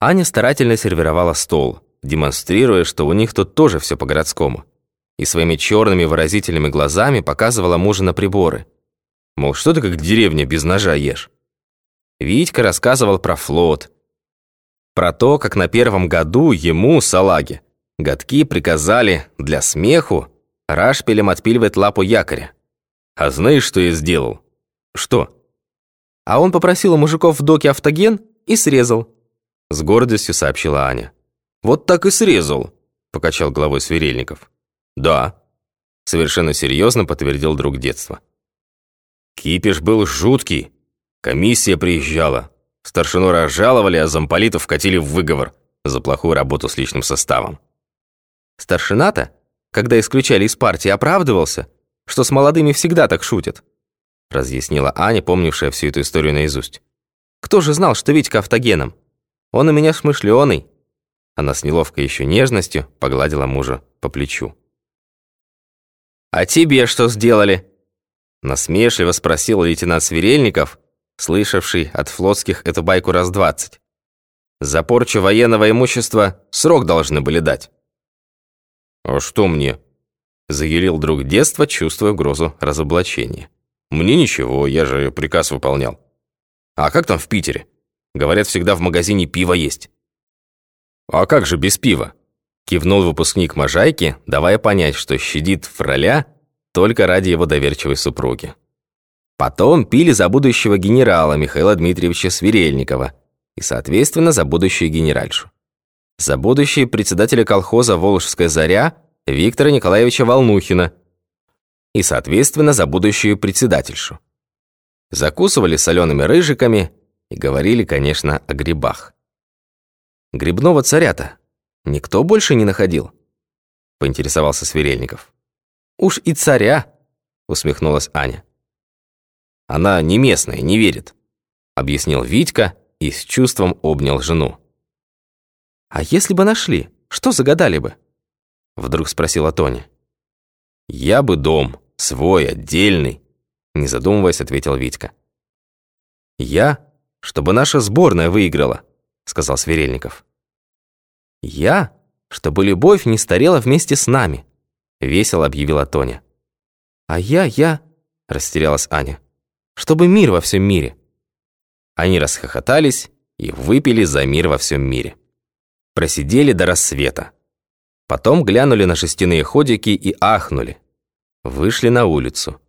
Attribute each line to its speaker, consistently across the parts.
Speaker 1: Аня старательно сервировала стол, демонстрируя, что у них тут тоже все по-городскому. И своими черными выразительными глазами показывала мужа на приборы. Мол, что ты как деревня без ножа ешь? Витька рассказывал про флот. Про то, как на первом году ему, салаге, годки приказали для смеху рашпилем отпиливать лапу якоря. А знаешь, что я сделал? Что? А он попросил у мужиков в доке автоген и срезал. С гордостью сообщила Аня. «Вот так и срезал», – покачал головой Сверельников. «Да», – совершенно серьезно подтвердил друг детства. Кипиш был жуткий. Комиссия приезжала. Старшину разжаловали, а замполитов вкатили в выговор за плохую работу с личным составом. Старшина-то, когда исключали из партии, оправдывался, что с молодыми всегда так шутят, разъяснила Аня, помнившая всю эту историю наизусть. Кто же знал, что Витька автогеном? Он у меня смышлёный. Она с неловкой еще нежностью погладила мужа по плечу. «А тебе что сделали?» Насмешливо спросил лейтенант Сверельников, слышавший от флотских эту байку раз двадцать. «За порчу военного имущества срок должны были дать». «А что мне?» Заявил друг детства, чувствуя угрозу разоблачения. «Мне ничего, я же приказ выполнял». «А как там в Питере?» Говорят, всегда в магазине пиво есть». «А как же без пива?» Кивнул выпускник Можайки, давая понять, что щадит фроля только ради его доверчивой супруги. Потом пили за будущего генерала Михаила Дмитриевича Сверельникова и, соответственно, за будущую генеральшу. За будущее председателя колхоза «Волжская заря» Виктора Николаевича Волнухина и, соответственно, за будущую председательшу. Закусывали солеными рыжиками и говорили, конечно, о грибах. «Грибного царя-то никто больше не находил?» – поинтересовался Сверельников. «Уж и царя!» – усмехнулась Аня. «Она не местная, не верит», – объяснил Витька и с чувством обнял жену. «А если бы нашли, что загадали бы?» – вдруг спросила Тоня. «Я бы дом, свой, отдельный», – не задумываясь, ответил Витька. «Я чтобы наша сборная выиграла», — сказал Сверельников. «Я, чтобы любовь не старела вместе с нами», — весело объявила Тоня. «А я, я», — растерялась Аня, — «чтобы мир во всем мире». Они расхохотались и выпили за мир во всем мире. Просидели до рассвета. Потом глянули на шестяные ходики и ахнули. Вышли на улицу.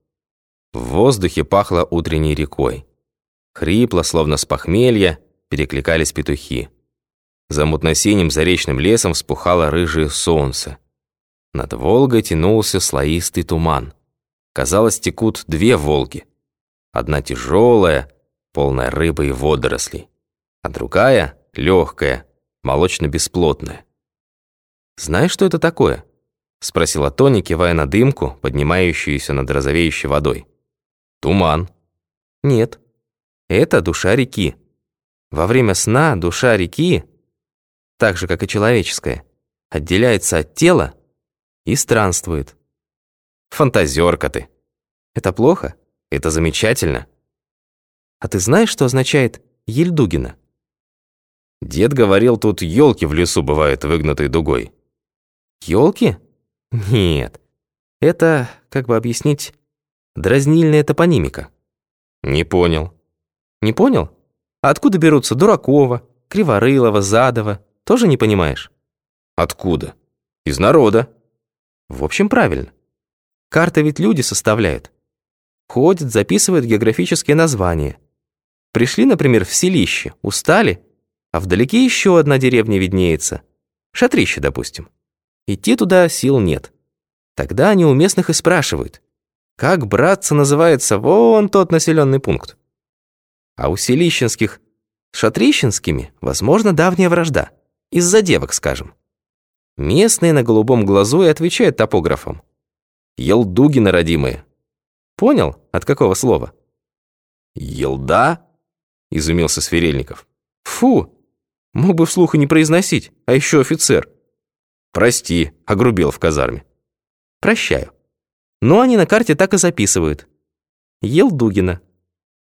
Speaker 1: В воздухе пахло утренней рекой. Хрипло, словно с похмелья, перекликались петухи. За мутно-синим заречным лесом вспухало рыжее солнце. Над Волгой тянулся слоистый туман. Казалось, текут две Волги. Одна тяжелая, полная рыбы и водорослей, а другая легкая, молочно-бесплотная. «Знаешь, что это такое?» — спросила Тони, кивая на дымку, поднимающуюся над розовеющей водой. «Туман». «Нет, это душа реки. Во время сна душа реки, так же, как и человеческая, отделяется от тела и странствует. Фантазерка ты. Это плохо? Это замечательно. А ты знаешь, что означает Ельдугина? Дед говорил, тут елки в лесу бывают выгнутые дугой. Елки? Нет. Это, как бы объяснить, дразнильная топонимика. Не понял. Не понял? А откуда берутся Дуракова, Криворылова, Задова? Тоже не понимаешь? Откуда? Из народа. В общем, правильно. Карты ведь люди составляют. Ходят, записывают географические названия. Пришли, например, в селище, устали, а вдалеке еще одна деревня виднеется. Шатрище, допустим. Идти туда сил нет. Тогда они у местных и спрашивают, как, братца, называется вон тот населенный пункт. А у селищенских с шатрищенскими, возможно, давняя вражда. Из-за девок, скажем. Местные на голубом глазу и отвечают топографам. Елдугины родимые. Понял, от какого слова? Елда? Изумился Сверельников. Фу, мог бы вслух и не произносить, а еще офицер. Прости, огрубел в казарме. Прощаю. Но они на карте так и записывают. Елдугина.